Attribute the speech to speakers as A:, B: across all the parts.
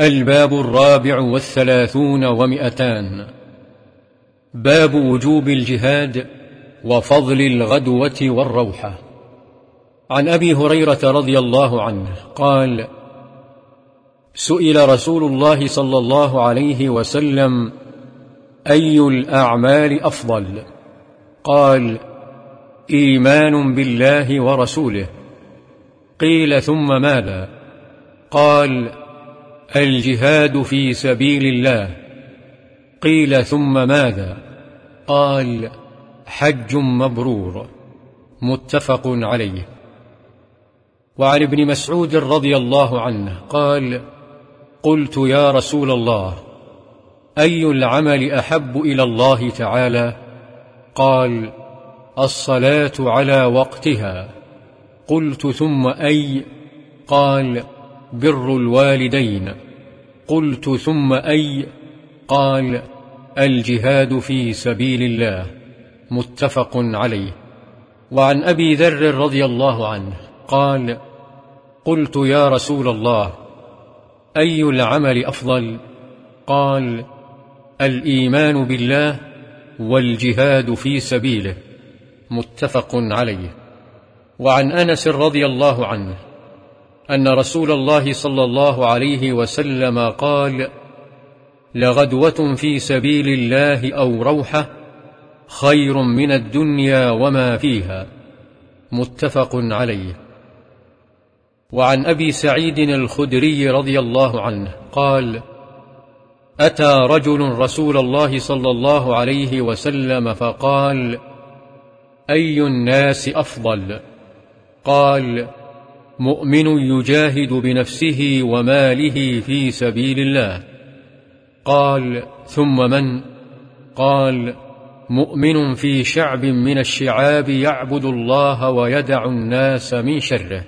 A: الباب الرابع والثلاثون ومئتان. باب وجوب الجهاد وفضل الغدوة والروحة. عن أبي هريرة رضي الله عنه قال سئل رسول الله صلى الله عليه وسلم أي الأعمال أفضل؟ قال إيمان بالله ورسوله. قيل ثم ماذا؟ قال الجهاد في سبيل الله. قيل ثم ماذا؟ قال حج مبرور. متفق عليه. وعن ابن مسعود رضي الله عنه قال قلت يا رسول الله أي العمل أحب إلى الله تعالى؟ قال الصلاة على وقتها. قلت ثم أي؟ قال بر الوالدين. قلت ثم أي؟ قال الجهاد في سبيل الله. متفق عليه. وعن أبي ذر رضي الله عنه قال قلت يا رسول الله أي العمل أفضل؟ قال الإيمان بالله والجهاد في سبيله. متفق عليه. وعن أنس رضي الله عنه أن رسول الله صلى الله عليه وسلم قال لغدوة في سبيل الله أو روحة خير من الدنيا وما فيها. متفق عليه. وعن أبي سعيد الخدري رضي الله عنه قال أتى رجل رسول الله صلى الله عليه وسلم فقال أي الناس أفضل؟ قال مؤمن يجاهد بنفسه وماله في سبيل الله. قال ثم من؟ قال مؤمن في شعب من الشعاب يعبد الله ويدع الناس من شره.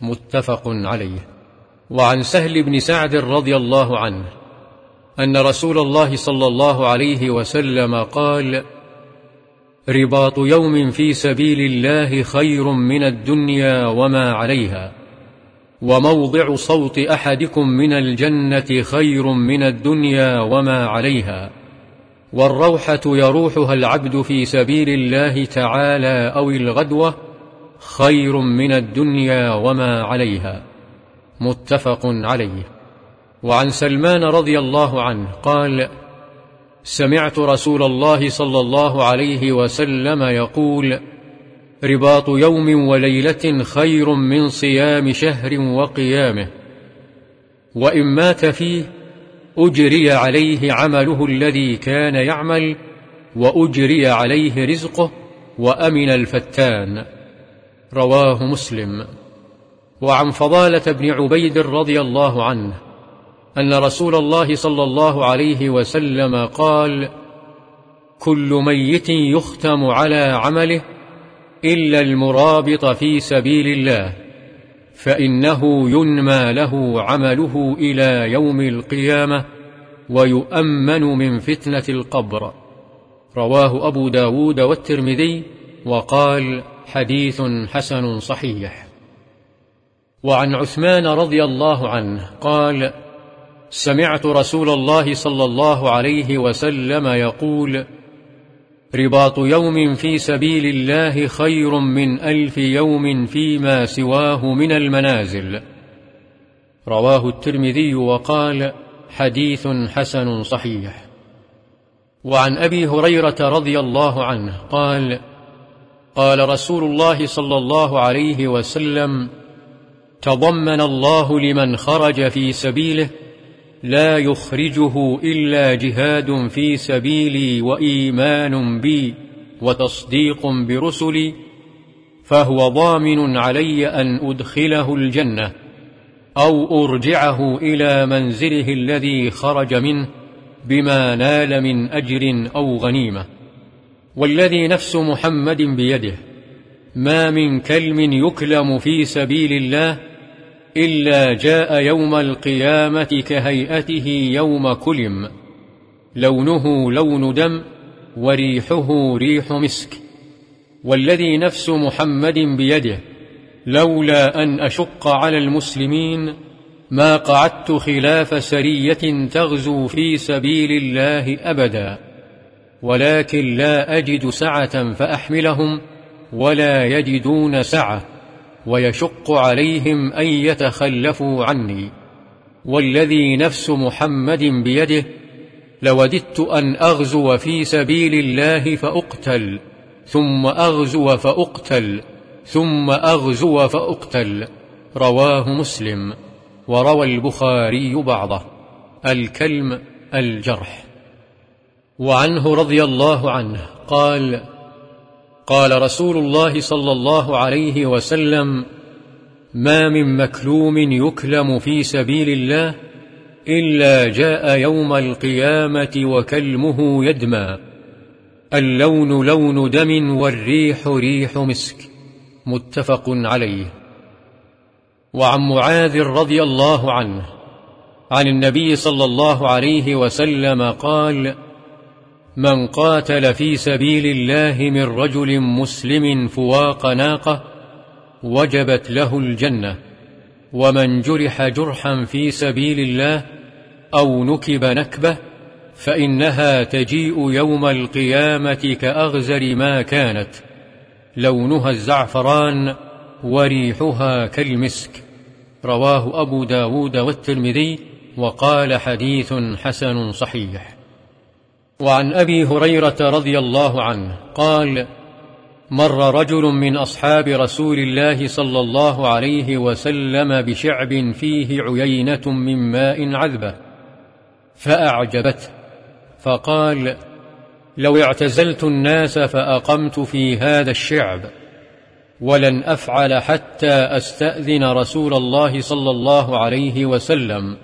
A: متفق عليه. وعن سهل بن سعد رضي الله عنه أن رسول الله صلى الله عليه وسلم قال رباط يوم في سبيل الله خير من الدنيا وما عليها. وموضع صوت أحدكم من الجنة خير من الدنيا وما عليها. والروحة يروحها العبد في سبيل الله تعالى أو الغدوة خير من الدنيا وما عليها. متفق عليه. وعن سلمان رضي الله عنه قال سمعت رسول الله صلى الله عليه وسلم يقول رباط يوم وليلة خير من صيام شهر وقيامه وإن مات فيه أجري عليه عمله الذي كان يعمل وأجري عليه رزقه وأمن الفتان. رواه مسلم. وعن فضالة بن عبيد رضي الله عنه أن رسول الله صلى الله عليه وسلم قال كل ميت يختم على عمله إلا المرابط في سبيل الله فإنه ينمى له عمله إلى يوم القيامة ويؤمن من فتنة القبر. رواه أبو داود والترمذي وقال حديث حسن صحيح. وعن عثمان رضي الله عنه قال سمعت رسول الله صلى الله عليه وسلم يقول رباط يوم في سبيل الله خير من ألف يوم فيما سواه من المنازل. رواه الترمذي وقال حديث حسن صحيح. وعن أبي هريرة رضي الله عنه قال قال رسول الله صلى الله عليه وسلم تضمن الله لمن خرج في سبيله لا يخرجه إلا جهاد في سبيلي وإيمان بي وتصديق برسلي فهو ضامن علي أن أدخله الجنة أو أرجعه إلى منزله الذي خرج منه بما نال من أجر أو غنيمة. والذي نفس محمد بيده ما من كلم يكلم في سبيل الله إلا جاء يوم القيامة كهيئته يوم كلم. لونه لون دم وريحه ريح مسك. والذي نفس محمد بيده لولا أن أشق على المسلمين ما قعدت خلاف سرية تغزو في سبيل الله أبدا. ولكن لا أجد سعة فأحملهم ولا يجدون سعة. ويشق عليهم أن يتخلفوا عني. والذي نفس محمد بيده لوددت أن أغزو في سبيل الله فأقتل ثم أغزو فأقتل ثم أغزو فأقتل. رواه مسلم وروى البخاري بعضه. الكلم الجرح. وعنه رضي الله عنه قال قال رسول الله صلى الله عليه وسلم ما من مكلوم يكلم في سبيل الله إلا جاء يوم القيامة وكلمه يدمى. اللون لون دم والريح ريح مسك. متفق عليه. وعن معاذ رضي الله عنه عن النبي صلى الله عليه وسلم قال من قاتل في سبيل الله من رجل مسلم فواق ناقة وجبت له الجنة. ومن جرح جرحا في سبيل الله أو نكب نكبة فإنها تجيء يوم القيامة كأغزر ما كانت. لونها الزعفران وريحها كالمسك. رواه أبو داود والترمذي وقال حديث حسن صحيح. وعن أبي هريرة رضي الله عنه قال مر رجل من أصحاب رسول الله صلى الله عليه وسلم بشعب فيه عيينة من ماء عذبة فأعجبته فقال لو اعتزلت الناس فأقمت في هذا الشعب ولن أفعل حتى أستأذن رسول الله صلى الله عليه وسلم.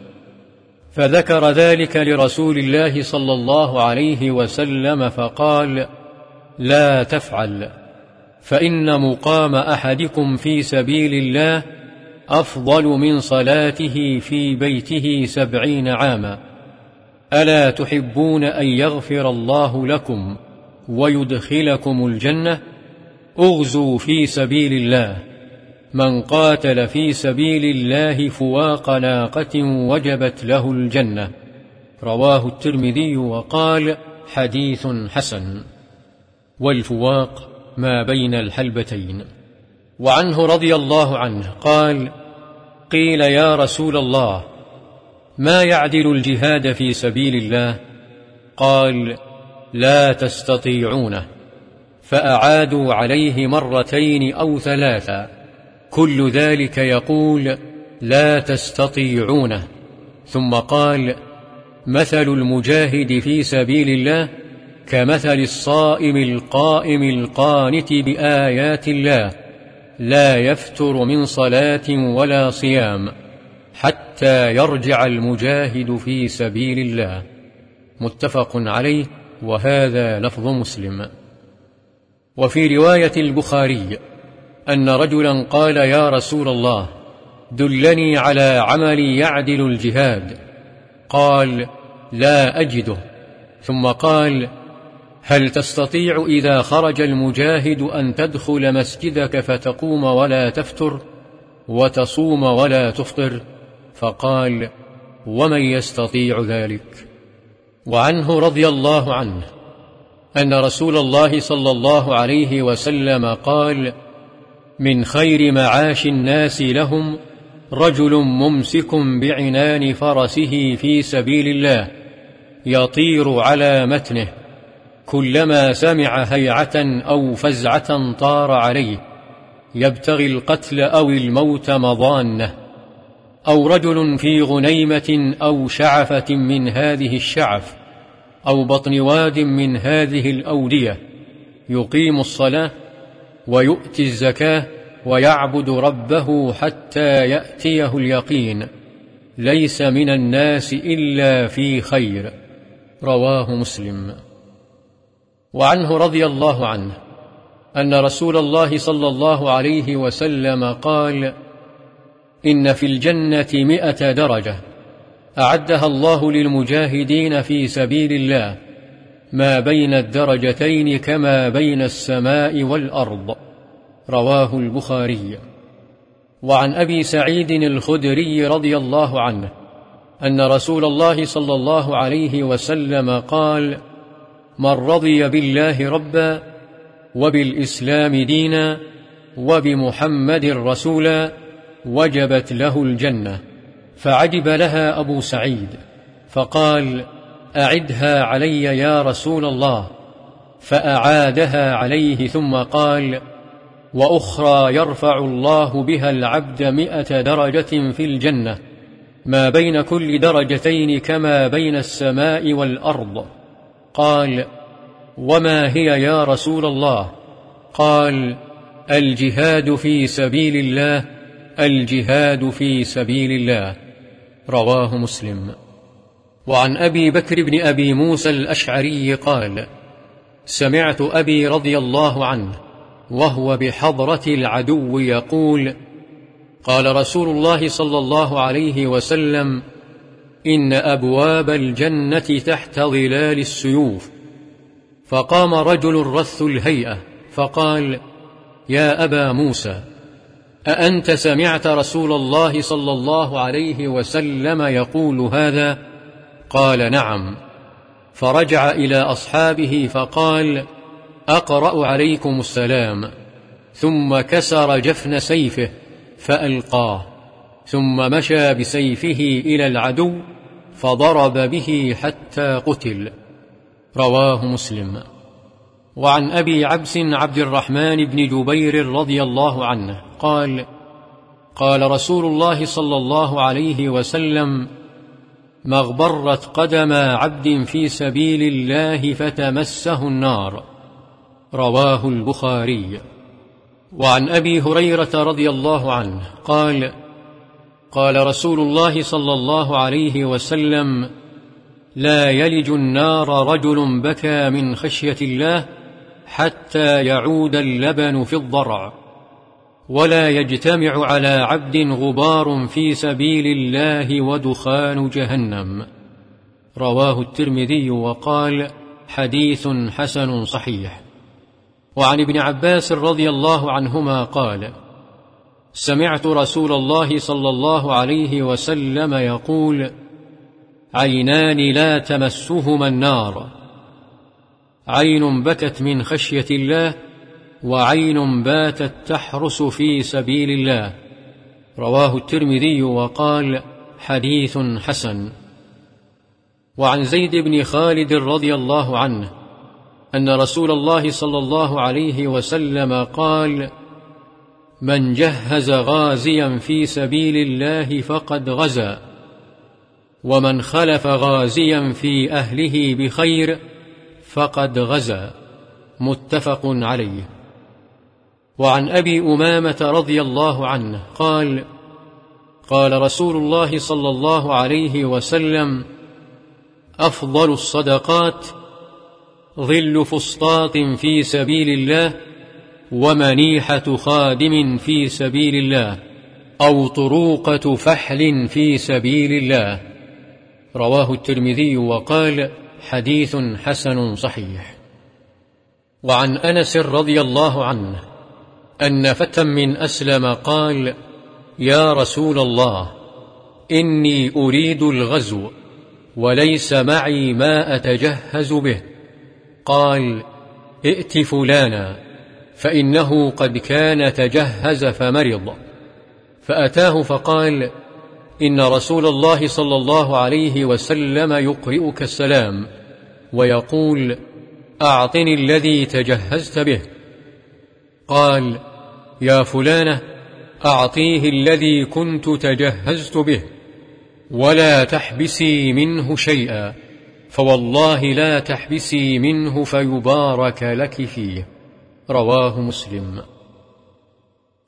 A: فذكر ذلك لرسول الله صلى الله عليه وسلم فقال لا تفعل فإن مقام أحدكم في سبيل الله أفضل من صلاته في بيته سبعين عاما. ألا تحبون أن يغفر الله لكم ويدخلكم الجنة؟ أغزوا في سبيل الله. من قاتل في سبيل الله فواق ناقة وجبت له الجنة. رواه الترمذي وقال حديث حسن. والفواق ما بين الحلبتين. وعنه رضي الله عنه قال قيل يا رسول الله ما يعدل الجهاد في سبيل الله؟ قال لا تستطيعونه. فأعادوا عليه مرتين أو ثلاثا كل ذلك يقول لا تستطيعونه. ثم قال مثل المجاهد في سبيل الله كمثل الصائم القائم القانت بآيات الله لا يفتر من صلاة ولا صيام حتى يرجع المجاهد في سبيل الله. متفق عليه وهذا لفظ مسلم. وفي رواية البخاري أن رجلا قال يا رسول الله دلني على عمل يعدل الجهاد. قال لا أجده. ثم قال هل تستطيع إذا خرج المجاهد أن تدخل مسجدك فتقوم ولا تفتر؟ وتصوم ولا تفطر؟ فقال ومن يستطيع ذلك؟ وعنه رضي الله عنه أن رسول الله صلى الله عليه وسلم قال من خير معاش الناس لهم رجل ممسك بعنان فرسه في سبيل الله يطير على متنه كلما سمع هيعة أو فزعة طار عليه يبتغي القتل أو الموت مضانه أو رجل في غنيمة أو شعفة من هذه الشعف أو بطن واد من هذه الأودية يقيم الصلاة ويؤتي الزكاة ويعبد ربه حتى يأتيه اليقين. ليس من الناس إلا في خير. رواه مسلم. وعنه رضي الله عنه أن رسول الله صلى الله عليه وسلم قال إن في الجنة مئة درجة أعدها الله للمجاهدين في سبيل الله ما بين الدرجتين كما بين السماء والأرض. رواه البخاري. وعن أبي سعيد الخدري رضي الله عنه أن رسول الله صلى الله عليه وسلم قال من رضي بالله ربا وبالإسلام دينا وبمحمد رسولا وجبت له الجنة فعجب لها أبو سعيد فقال أعدها علي يا رسول الله فأعادها عليه ثم قال وأخرى يرفع الله بها العبد مئة درجة في الجنة ما بين كل درجتين كما بين السماء والأرض. قال وما هي يا رسول الله؟ قال الجهاد في سبيل الله الجهاد في سبيل الله. رواه مسلم. وعن أبي بكر بن أبي موسى الأشعري قال سمعت أبي رضي الله عنه وهو بحضرة العدو يقول قال رسول الله صلى الله عليه وسلم إن أبواب الجنة تحت ظلال السيوف. فقام رجل رث الهيئة فقال يا أبا موسى أأنت سمعت رسول الله صلى الله عليه وسلم يقول هذا؟ قال نعم. فرجع إلى أصحابه فقال أقرأ عليكم السلام. ثم كسر جفن سيفه فألقاه. ثم مشى بسيفه إلى العدو فضرب به حتى قتل. رواه مسلم. وعن أبي عبس عبد الرحمن بن جبير رضي الله عنه قال قال رسول الله صلى الله عليه وسلم مغبرت قدم عبد في سبيل الله فتمسه النار. رواه البخاري. وعن أبي هريرة رضي الله عنه قال قال رسول الله صلى الله عليه وسلم لا يلج النار رجل بكى من خشية الله حتى يعود اللبن في الضرع. ولا يجتمع على عبد غبار في سبيل الله ودخان جهنم. رواه الترمذي وقال حديث حسن صحيح. وعن ابن عباس رضي الله عنهما قال سمعت رسول الله صلى الله عليه وسلم يقول عينان لا تمسهما النار. عين بكت من خشية الله وعين باتت تحرس في سبيل الله. رواه الترمذي وقال حديث حسن. وعن زيد بن خالد رضي الله عنه أن رسول الله صلى الله عليه وسلم قال من جهز غازيا في سبيل الله فقد غزا ومن خلف غازيا في أهله بخير فقد غزا. متفق عليه. وعن أبي أمامة رضي الله عنه قال قال رسول الله صلى الله عليه وسلم أفضل الصدقات ظل فسطاط في سبيل الله ومنيحة خادم في سبيل الله أو طروقة فحل في سبيل الله. رواه الترمذي وقال حديث حسن صحيح. وعن أنس رضي الله عنه أن فتى من أسلم قال يا رسول الله إني أريد الغزو وليس معي ما أتجهز به. قال ائت فلانا فإنه قد كان تجهز فمرض. فأتاه فقال إن رسول الله صلى الله عليه وسلم يقرئك السلام ويقول أعطني الذي تجهزت به قال يا فلانة أعطيه الذي كنت تجهزت به ولا تحبسي منه شيئا فوالله لا تحبسي منه فيبارك لك فيه. رواه مسلم.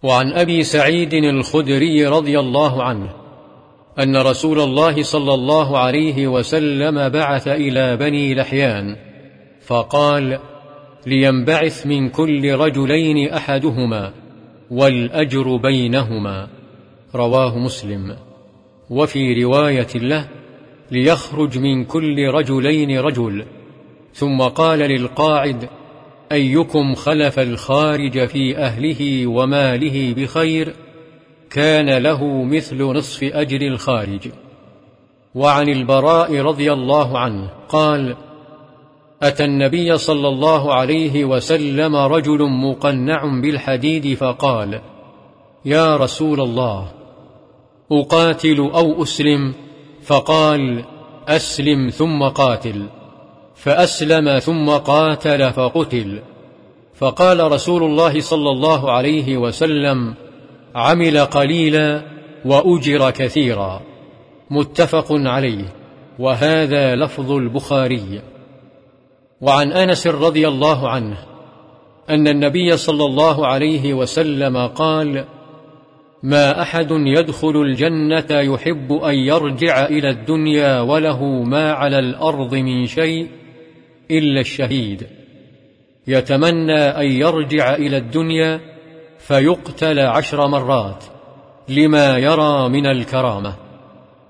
A: وعن أبي سعيد الخدري رضي الله عنه أن رسول الله صلى الله عليه وسلم بعث إلى بني لحيان فقال لينبعث من كل رجلين أحدهما والأجر بينهما. رواه مسلم. وفي رواية له ليخرج من كل رجلين رجل. ثم قال للقاعد أيكم خلف الخارج في أهله وماله بخير؟ كان له مثل نصف أجر الخارج. وعن البراء رضي الله عنه قال أتى النبي صلى الله عليه وسلم رجل مقنع بالحديد فقال يا رسول الله أقاتل أو أسلم؟ فقال أسلم ثم قاتل. فأسلم ثم قاتل فقتل. فقال رسول الله صلى الله عليه وسلم عمل قليلا وأجر كثيرا. متفق عليه. وهذا لفظ البخاري. وعن أنس رضي الله عنه أن النبي صلى الله عليه وسلم قال ما أحد يدخل الجنة يحب أن يرجع إلى الدنيا وله ما على الأرض من شيء إلا الشهيد. يتمنى أن يرجع إلى الدنيا فيقتل عشر مرات لما يرى من الكرامة.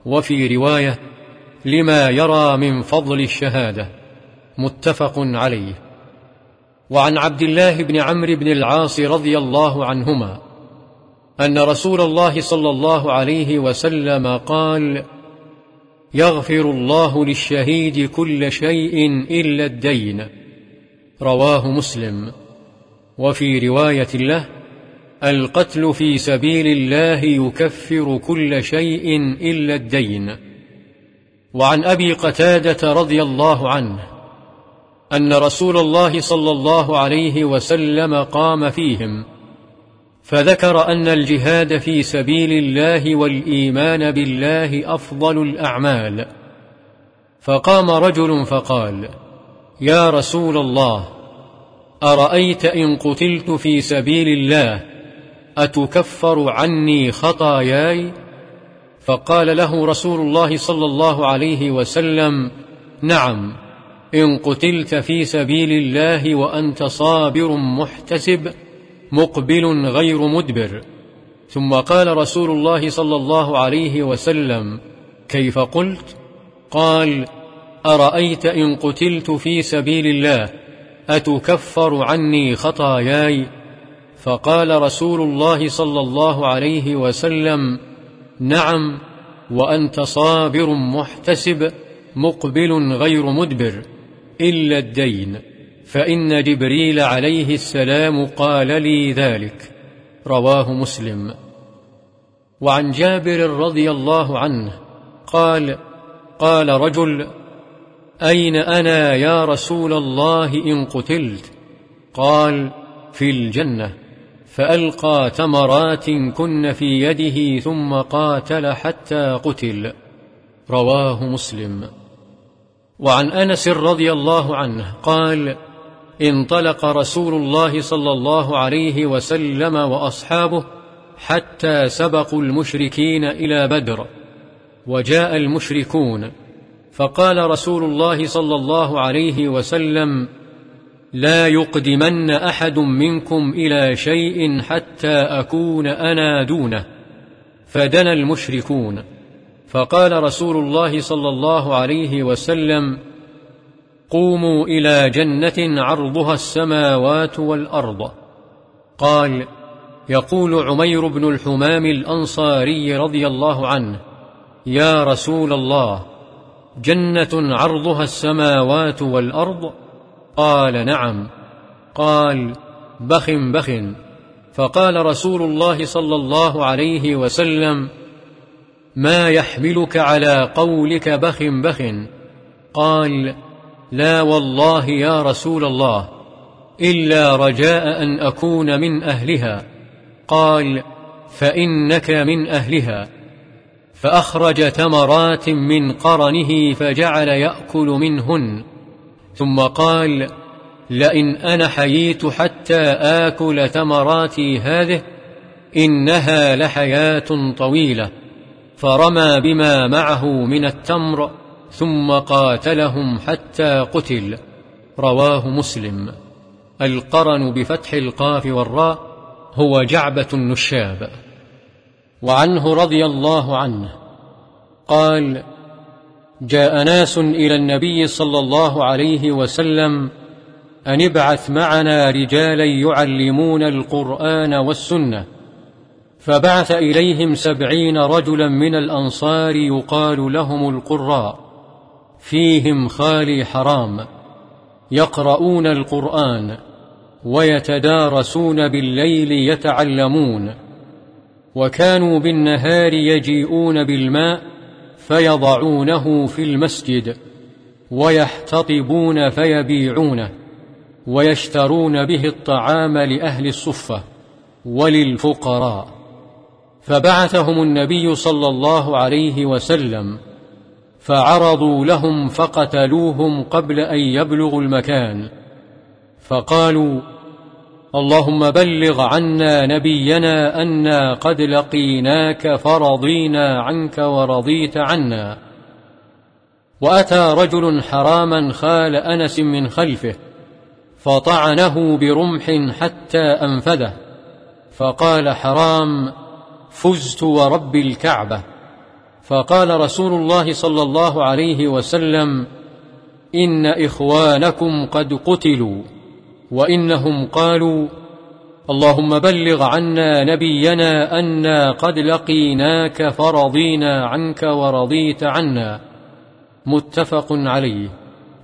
A: وفي رواية لما يرى من فضل الشهادة متفق عليه. وعن عبد الله بن عمرو بن العاص رضي الله عنهما أن رسول الله صلى الله عليه وسلم قال يغفر الله للشهيد كل شيء إلا الدين. رواه مسلم. وفي رواية له القتل في سبيل الله يكفر كل شيء إلا الدين. وعن أبي قتادة رضي الله عنه أن رسول الله صلى الله عليه وسلم قام فيهم فذكر أن الجهاد في سبيل الله والإيمان بالله أفضل الأعمال. فقام رجل فقال يا رسول الله أرأيت إن قتلت في سبيل الله؟ أتكفر عني خطاياي؟ فقال له رسول الله صلى الله عليه وسلم نعم. إن قتلت في سبيل الله وأنت صابر محتسب مقبل غير مدبر. ثم قال رسول الله صلى الله عليه وسلم كيف قلت؟ قال أرأيت إن قتلت في سبيل الله أتكفر عني خطاياي؟ فقال رسول الله صلى الله عليه وسلم نعم وأنت صابر محتسب مقبل غير مدبر. إلا الدين فإن جبريل عليه السلام قال لي ذلك. رواه مسلم. وعن جابر رضي الله عنه قال قال رجل أين أنا يا رسول الله إن قتلت؟ قال في الجنة. فألقى تمرات كن في يده ثم قاتل حتى قتل. رواه مسلم. وعن أنس رضي الله عنه قال انطلق رسول الله صلى الله عليه وسلم وأصحابه حتى سبقوا المشركين إلى بدر وجاء المشركون. فقال رسول الله صلى الله عليه وسلم لا يقدمن أحد منكم إلى شيء حتى أكون أنا دونه. فدنا المشركون. فقال رسول الله صلى الله عليه وسلم قوموا إلى جنة عرضها السماوات والأرض. قال يقول عمير بن الحمام الأنصاري رضي الله عنه يا رسول الله جنة عرضها السماوات والأرض؟ قال نعم. قال بخ بخ فقال رسول الله صلى الله عليه وسلم ما يحملك على قولك بخ بخ. قال لا والله يا رسول الله إلا رجاء أن أكون من أهلها. قال فإنك من أهلها. فأخرج تمرات من قرنه فجعل يأكل منهن. ثم قال لئن أنا حييت حتى آكل تمراتي هذه إنها لحياة طويلة. فرمى بما معه من التمر ثم قاتلهم حتى قتل. رواه مسلم. القرن بفتح القاف والراء هو جعبة النشاب. وعنه رضي الله عنه. قال جاء ناس إلى النبي صلى الله عليه وسلم أن ابعث معنا رجالا يعلمون القرآن والسنة. فبعث إليهم سبعين رجلا من الأنصار يقال لهم القراء فيهم خالي حرام يقرؤون القرآن ويتدارسون بالليل يتعلمون وكانوا بالنهار يجيئون بالماء فيضعونه في المسجد ويحتطبون فيبيعونه ويشترون به الطعام لأهل الصفة وللفقراء. فبعثهم النبي صلى الله عليه وسلم فعرضوا لهم فقتلوهم قبل أن يبلغوا المكان. فقالوا اللهم بلغ عنا نبينا أنا قد لقيناك فرضينا عنك ورضيت عنا. وأتى رجل حراما خال أنس من خلفه فطعنه برمح حتى أنفذه. فقال حرام فزت ورب الكعبة. فقال رسول الله صلى الله عليه وسلم إن إخوانكم قد قتلوا وإنهم قالوا اللهم بلغ عنا نبينا أنا قد لقيناك فرضينا عنك ورضيت عنا. متفق عليه.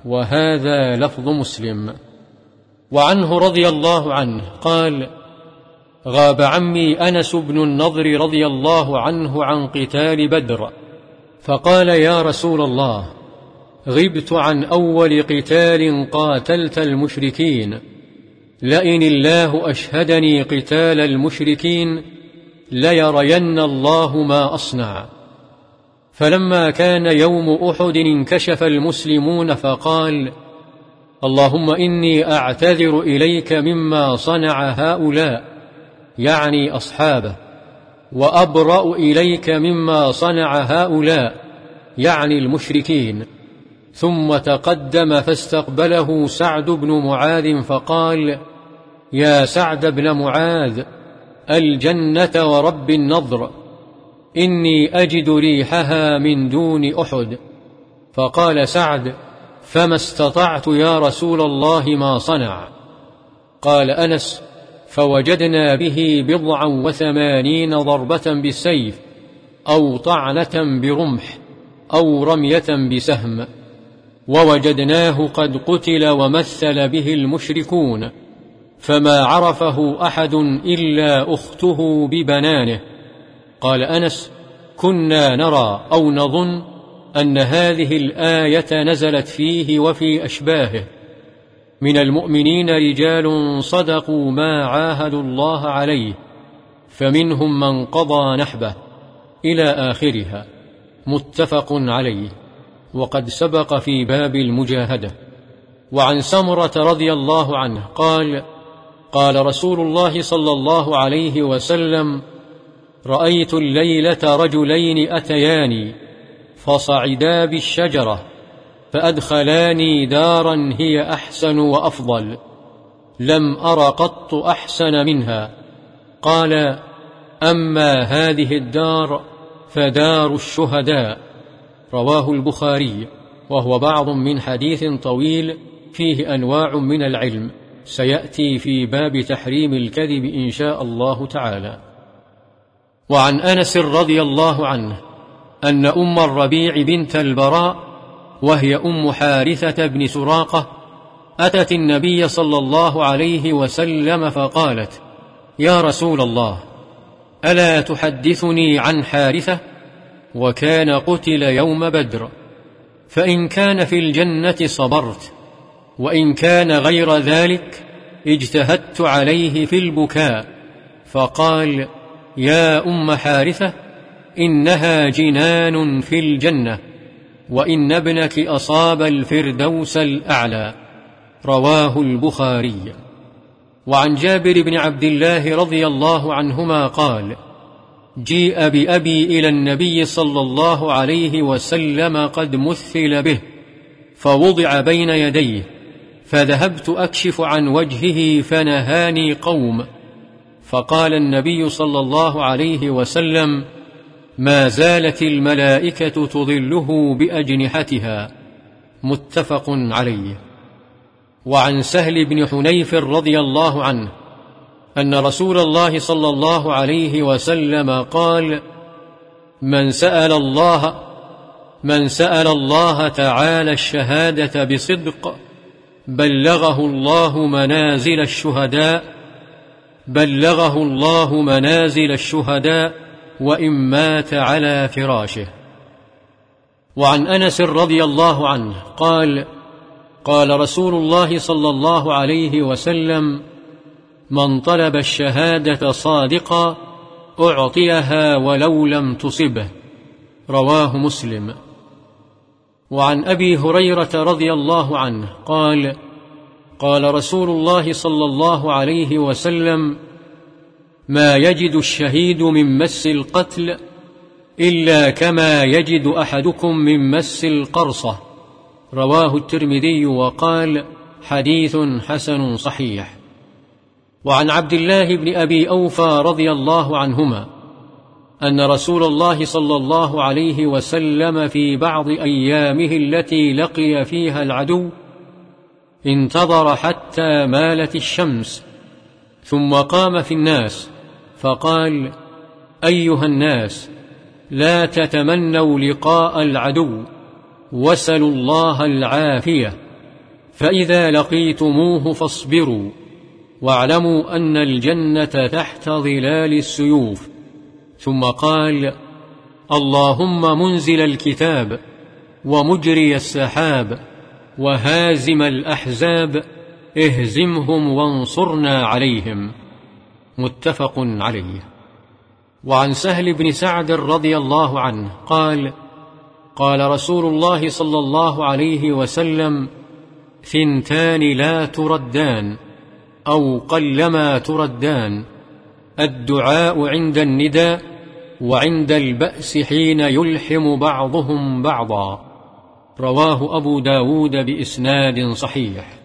A: وهذا لفظ مسلم. وعنه رضي الله عنه قال غاب عمي أنس بن النضر رضي الله عنه عن قتال بدر فقال يا رسول الله غبت عن أول قتال قاتلت المشركين لئن الله أشهدني قتال المشركين ليرين الله ما أصنع. فلما كان يوم أحد انكشف المسلمون فقال اللهم إني أعتذر إليك مما صنع هؤلاء يعني أصحابه وأبرأ إليك مما صنع هؤلاء يعني المشركين. ثم تقدم فاستقبله سعد بن معاذ فقال يا سعد بن معاذ الجنة ورب النضر إني أجد ريحها من دون أحد. فقال سعد فما استطعت يا رسول الله ما صنع؟ قال أنس فوجدنا به بضعا وثمانين ضربة بالسيف أو طعنة برمح أو رمية بسهم. ووجدناه قد قتل ومثل به المشركون فما عرفه أحد إلا أخته ببنانه. قال أنس كنا نرى أو نظن أن هذه الآية نزلت فيه وفي أشباهه. من المؤمنين رجال صدقوا ما عاهدوا الله عليه فمنهم من قضى نحبه إلى آخرها متفق عليه وقد سبق في باب المجاهدة. وعن سمرة رضي الله عنه قال قال رسول الله صلى الله عليه وسلم رأيت الليلة رجلين أتياني فصعدا بالشجرة فأدخلاني دارا هي أحسن وأفضل. لم أر قط أحسن منها. قال أما هذه الدار فدار الشهداء. رواه البخاري وهو بعض من حديث طويل فيه أنواع من العلم. سيأتي في باب تحريم الكذب إن شاء الله تعالى. وعن أنس رضي الله عنه أن أم الربيع بنت البراء وهي أم حارثة بن سراقة أتت النبي صلى الله عليه وسلم فقالت يا رسول الله ألا تحدثني عن حارثة؟ وكان قتل يوم بدر فإن كان في الجنة صبرت وإن كان غير ذلك اجتهدت عليه في البكاء فقال يا أم حارثة إنها جنان في الجنة. وإن ابنك أصاب الفردوس الأعلى. رواه البخاري. وعن جابر بن عبد الله رضي الله عنهما قال جيء بأبي إلى النبي صلى الله عليه وسلم قد مثل به فوضع بين يديه فذهبت أكشف عن وجهه فنهاني قوم. فقال النبي صلى الله عليه وسلم ما زالت الملائكة تظله بأجنحتها. متفق عليه. وعن سهل بن حنيف رضي الله عنه أن رسول الله صلى الله عليه وسلم قال من سأل الله من سأل الله تعالى الشهادة بصدق بلغه الله منازل الشهداء بلغه الله منازل الشهداء وإن مات على فراشه. وعن أنس رضي الله عنه قال قال رسول الله صلى الله عليه وسلم من طلب الشهادة صادقا أعطيها ولو لم تصبه رواه مسلم. وعن أبي هريرة رضي الله عنه قال قال رسول الله صلى الله عليه وسلم ما يجد الشهيد من مس القتل إلا كما يجد أحدكم من مس القرصة. رواه الترمذي وقال حديث حسن صحيح. وعن عبد الله بن أبي أوفى رضي الله عنهما أن رسول الله صلى الله عليه وسلم في بعض أيامه التي لقي فيها العدو انتظر حتى مالت الشمس ثم قام في الناس فقال أيها الناس لا تتمنوا لقاء العدو وسلوا الله العافية فإذا لقيتموه فاصبروا واعلموا أن الجنة تحت ظلال السيوف. ثم قال اللهم منزل الكتاب ومجري السحاب وهازم الأحزاب اهزمهم وانصرنا عليهم. متفق عليه. وعن سهل بن سعد رضي الله عنه قال قال رسول الله صلى الله عليه وسلم ثنتان لا تردان أو قلما تردان. الدعاء عند النداء وعند البأس حين يلحم بعضهم بعضا. رواه أبو داود بإسناد صحيح.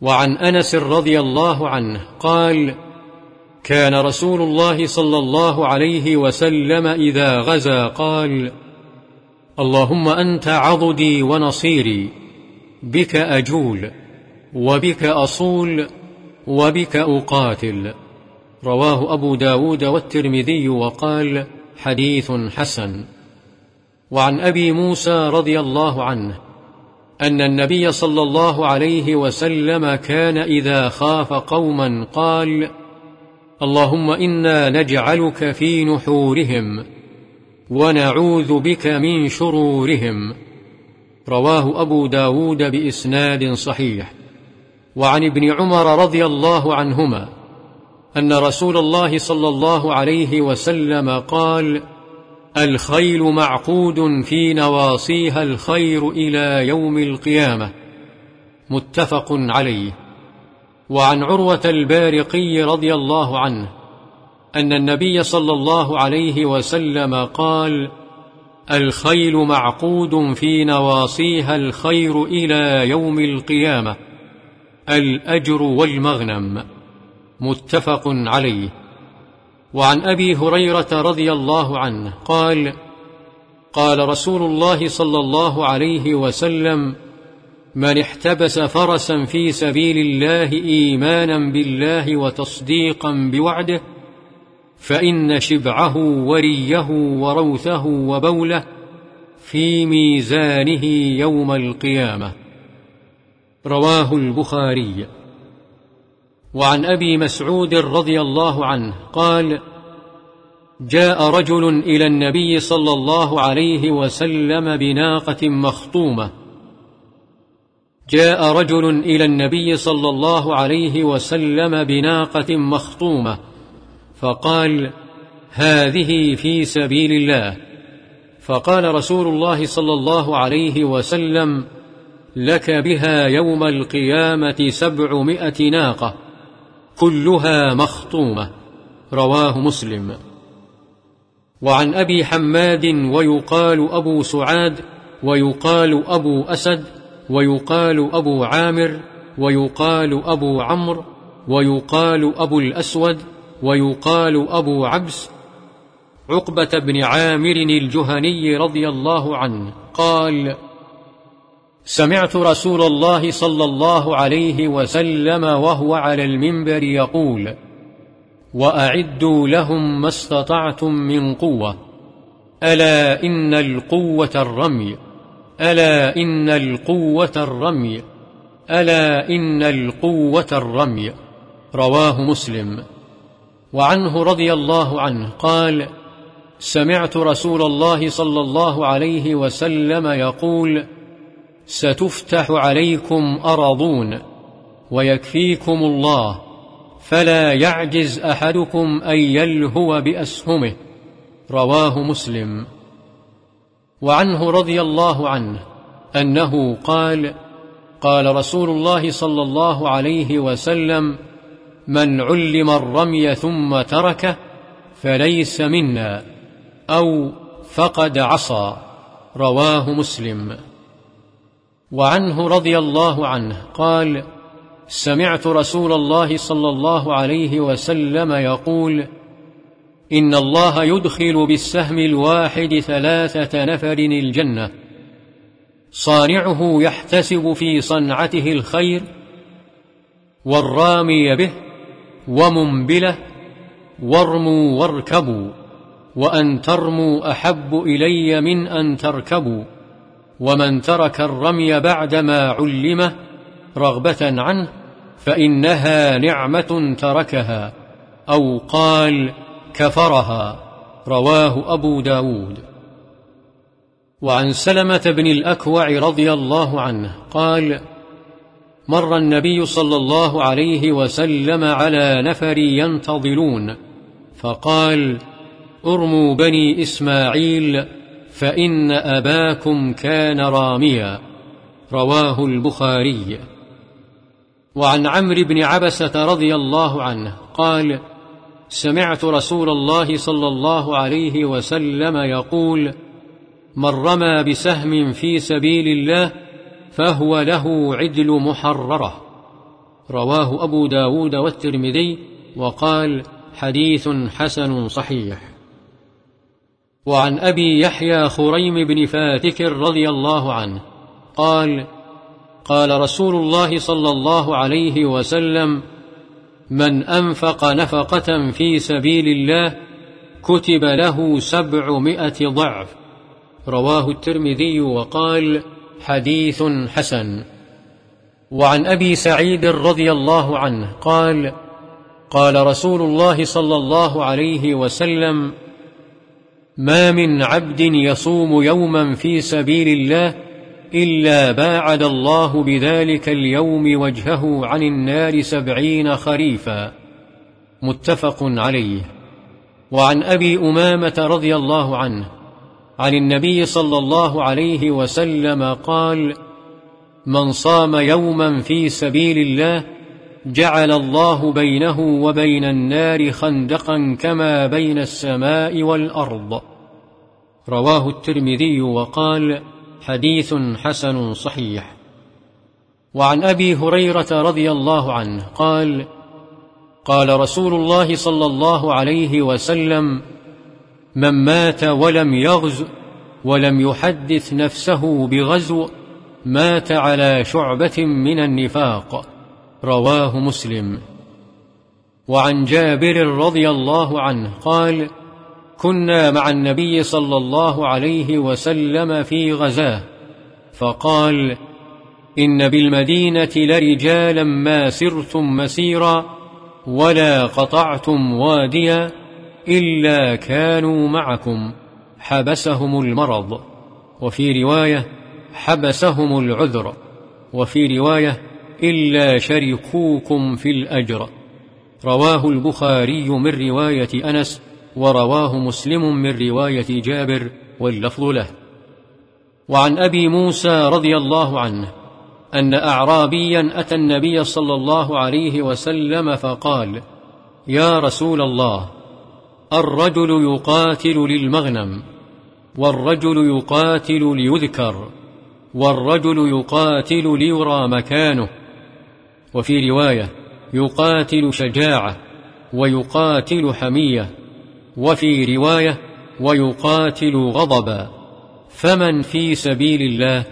A: وعن أنس رضي الله عنه قال كان رسول الله صلى الله عليه وسلم إذا غزا قال اللهم أنت عضدي ونصيري بك أجول وبك أصول وبك أقاتل. رواه أبو داود والترمذي وقال حديث حسن. وعن أبي موسى رضي الله عنه أن النبي صلى الله عليه وسلم كان إذا خاف قوما قال اللهم إنا نجعلك في نحورهم ونعوذ بك من شرورهم. رواه أبو داود بإسناد صحيح. وعن ابن عمر رضي الله عنهما أن رسول الله صلى الله عليه وسلم قال الخيل معقود في نواصيها الخير إلى يوم القيامة. متفق عليه. وعن عروة البارقي رضي الله عنه أن النبي صلى الله عليه وسلم قال الخيل معقود في نواصيها الخير إلى يوم القيامة الأجر والمغنم. متفق عليه. وعن أبي هريرة رضي الله عنه قال قال رسول الله صلى الله عليه وسلم من احتبس فرسا في سبيل الله إيمانا بالله وتصديقا بوعده فإن شبعه وريه وروثه وبوله في ميزانه يوم القيامة. رواه البخاري. وعن أبي مسعود رضي الله عنه قال جاء رجل إلى النبي صلى الله عليه وسلم بناقة مخطومة جاء رجل إلى النبي صلى الله عليه وسلم بناقة مخطومة فقال هذه في سبيل الله. فقال رسول الله صلى الله عليه وسلم لك بها يوم القيامة سبعمائة ناقة كلها مخطومة. رواه مسلم. وعن أبي حماد ويقال أبو سعاد ويقال أبو أسد ويقال أبو عامر ويقال أبو عمرو ويقال أبو الأسود ويقال أبو عبس. عقبة بن عامر الجهني رضي الله عنه قال سمعت رسول الله صلى الله عليه وسلم وهو على المنبر يقول وأعدوا لهم ما استطعتم من قوة ألا إن القوة الرمي؟ ألا إن القوة الرمي ألا إن القوة الرمي. رواه مسلم. وعنه رضي الله عنه قال سمعت رسول الله صلى الله عليه وسلم يقول ستفتح عليكم أرضون ويكفيكم الله فلا يعجز أحدكم أن يلهو بأسهمه. رواه مسلم. وعنه رضي الله عنه أنه قال قال رسول الله صلى الله عليه وسلم من علم الرمي ثم تركه فليس منا أو فقد عصى رواه مسلم. وعنه رضي الله عنه قال سمعت رسول الله صلى الله عليه وسلم يقول إن الله يدخل بالسهم الواحد ثلاثة نفر الجنة. صانعه يحتسب في صنعته الخير والرامي به ومنبله وارموا واركبوا وأن ترموا أحب إلي من أن تركبوا ومن ترك الرمي بعدما علمه رغبة عنه فإنها نعمة تركها. أو قال كفرها رواه أبو داود. وعن سلمة بن الأكوع رضي الله عنه قال مر النبي صلى الله عليه وسلم على نفر ينتظلون فقال ارموا بني إسماعيل فإن أباكم كان راميا. رواه البخاري. وعن عمرو بن عبسة رضي الله عنه قال سمعت رسول الله صلى الله عليه وسلم يقول من رمى بسهم في سبيل الله فهو له عدل محررة رواه أبو داود والترمذي وقال حديث حسن صحيح وعن أبي يحيى خريم بن فاتك رضي الله عنه قال قال رسول الله صلى الله عليه وسلم من أنفق نفقة في سبيل الله كتب له سبعمائة ضعف. رواه الترمذي وقال حديث حسن. وعن أبي سعيد رضي الله عنه قال قال رسول الله صلى الله عليه وسلم ما من عبد يصوم يوما في سبيل الله إلا باعد الله بذلك اليوم وجهه عن النار سبعين خريفا. متفق عليه. وعن أبي أمامة رضي الله عنه عن النبي صلى الله عليه وسلم قال من صام يوما في سبيل الله جعل الله بينه وبين النار خندقا كما بين السماء والأرض رواه الترمذي وقال حديث حسن صحيح. وعن أبي هريرة رضي الله عنه قال قال رسول الله صلى الله عليه وسلم من مات ولم يغز ولم يحدث نفسه بغزو مات على شعبة من النفاق رواه مسلم. وعن جابر رضي الله عنه قال كنا مع النبي صلى الله عليه وسلم في غزاة فقال إن بالمدينة لرجالا ما سرتم مسيرا ولا قطعتم واديا إلا كانوا معكم حبسهم المرض. وفي رواية حبسهم العذر. وفي رواية إلا شركوكم في الأجر. رواه البخاري من رواية أنس ورواه مسلم من رواية جابر واللفظ له. وعن أبي موسى رضي الله عنه أن أعرابيا أتى النبي صلى الله عليه وسلم فقال يا رسول الله الرجل يقاتل للمغنم والرجل يقاتل ليذكر والرجل يقاتل ليرى مكانه. وفي رواية يقاتل شجاعة ويقاتل حمية. وفي رواية ويقاتل غضبا فمن في سبيل الله؟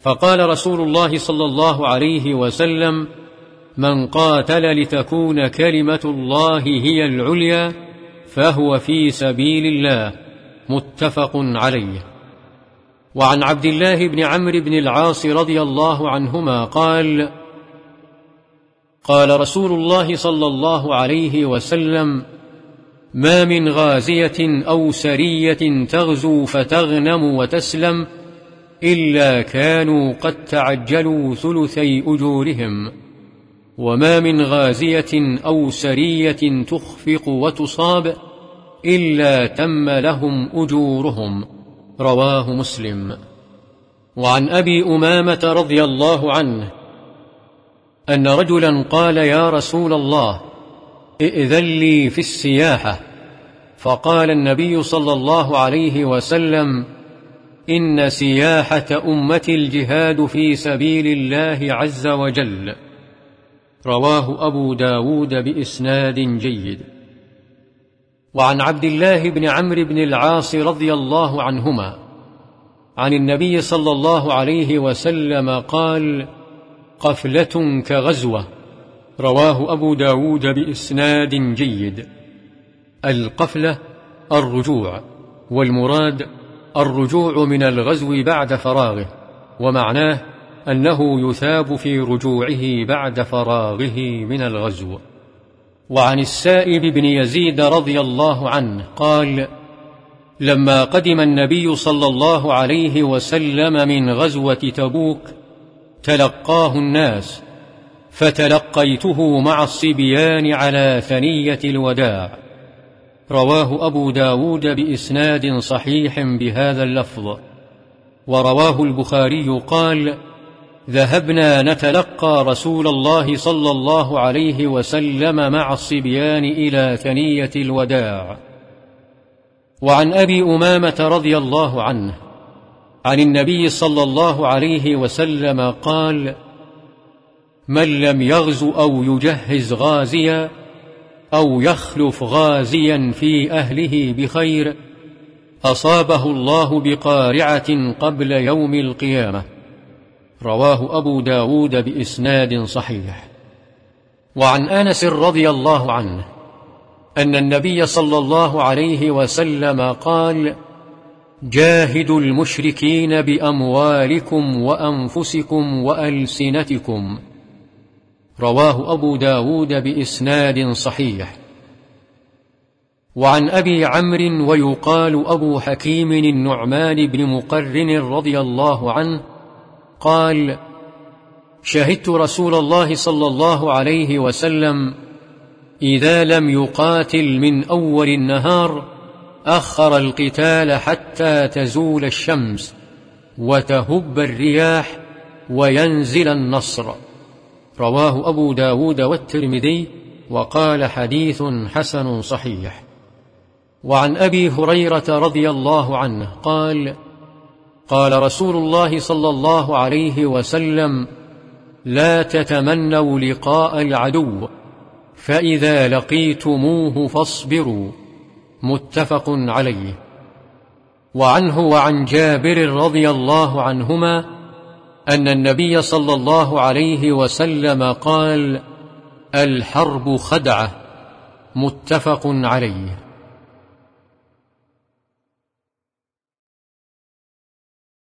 A: فقال رسول الله صلى الله عليه وسلم من قاتل لتكون كلمة الله هي العليا فهو في سبيل الله متفق عليه. وعن عبد الله بن عمرو بن العاص رضي الله عنهما قال قال رسول الله صلى الله عليه وسلم ما من غازية أو سرية تغزو فتغنم وتسلم إلا كانوا قد تعجلوا ثلثي أجورهم. وما من غازية أو سرية تخفق وتصاب إلا تم لهم أجورهم. رواه مسلم. وعن أبي أمامة رضي الله عنه أن رجلا قال يا رسول الله ائذن لي في السياحة. فقال النبي صلى الله عليه وسلم إن سياحة أمة الجهاد في سبيل الله عز وجل. رواه أبو داود بإسناد جيد. وعن عبد الله بن عمرو بن العاص رضي الله عنهما عن النبي صلى الله عليه وسلم قال قفلة كغزوة. رواه أبو داود بإسناد جيد. القفلة الرجوع والمراد الرجوع من الغزو بعد فراغه ومعناه أنه يثاب في رجوعه بعد فراغه من الغزو. وعن السائب بن يزيد رضي الله عنه قال لما قدم النبي صلى الله عليه وسلم من غزوة تبوك تلقاه الناس فتلقيته مع الصبيان على ثنية الوداع. رواه أبو داود بإسناد صحيح بهذا اللفظ. ورواه البخاري قال ذهبنا نتلقى رسول الله صلى الله عليه وسلم مع الصبيان إلى ثنية الوداع. وعن أبي أمامة رضي الله عنه عن النبي صلى الله عليه وسلم قال من لم يغزو أو يجهز غازيا أو يخلف غازيا في أهله بخير أصابه الله بقارعة قبل يوم القيامة. رواه أبو داود بإسناد صحيح. وعن أنس رضي الله عنه أن النبي صلى الله عليه وسلم قال جاهدوا المشركين بأموالكم وأنفسكم وألسنتكم رواه أبو داود بإسناد صحيح. وعن أبي عمرو ويقال أبو حكيم النعمان بن مقرن رضي الله عنه قال شهدت رسول الله صلى الله عليه وسلم إذا لم يقاتل من أول النهار أخر القتال حتى تزول الشمس وتهب الرياح وينزل النصر. رواه أبو داود والترمذي وقال حديث حسن صحيح. وعن أبي هريرة رضي الله عنه قال قال رسول الله صلى الله عليه وسلم لا تتمنوا لقاء العدو فإذا لقيتموه فاصبروا. متفق عليه. وعنه وعن جابر رضي الله عنهما أن النبي صلى الله عليه وسلم قال الحرب خدعة متفق عليه.